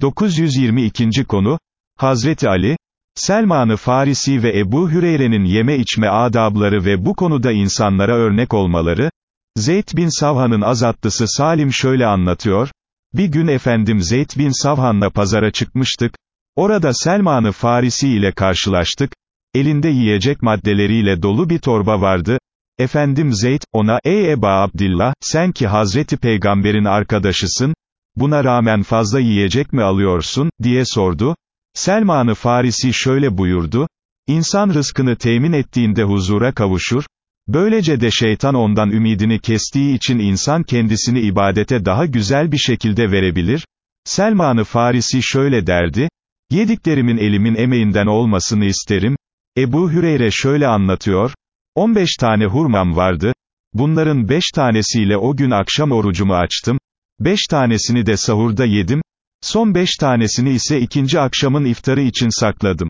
922. konu, Hazreti Ali, Selman-ı Farisi ve Ebu Hüreyre'nin yeme içme adabları ve bu konuda insanlara örnek olmaları, Zeyd bin Savhan'ın azatlısı Salim şöyle anlatıyor, bir gün efendim Zeyd bin Savhan'la pazara çıkmıştık, orada Selman-ı Farisi ile karşılaştık, elinde yiyecek maddeleriyle dolu bir torba vardı, efendim Zeyd, ona, ey Eba Abdillah, sen ki Hazreti Peygamber'in arkadaşısın, buna rağmen fazla yiyecek mi alıyorsun, diye sordu, Selman-ı Farisi şöyle buyurdu, İnsan rızkını temin ettiğinde huzura kavuşur, böylece de şeytan ondan ümidini kestiği için insan kendisini ibadete daha güzel bir şekilde verebilir, Selman-ı Farisi şöyle derdi, yediklerimin elimin emeğinden olmasını isterim, Ebu Hüreyre şöyle anlatıyor, 15 tane hurmam vardı, bunların 5 tanesiyle o gün akşam orucumu açtım, 5 tanesini de sahurda yedim, son 5 tanesini ise ikinci akşamın iftarı için sakladım.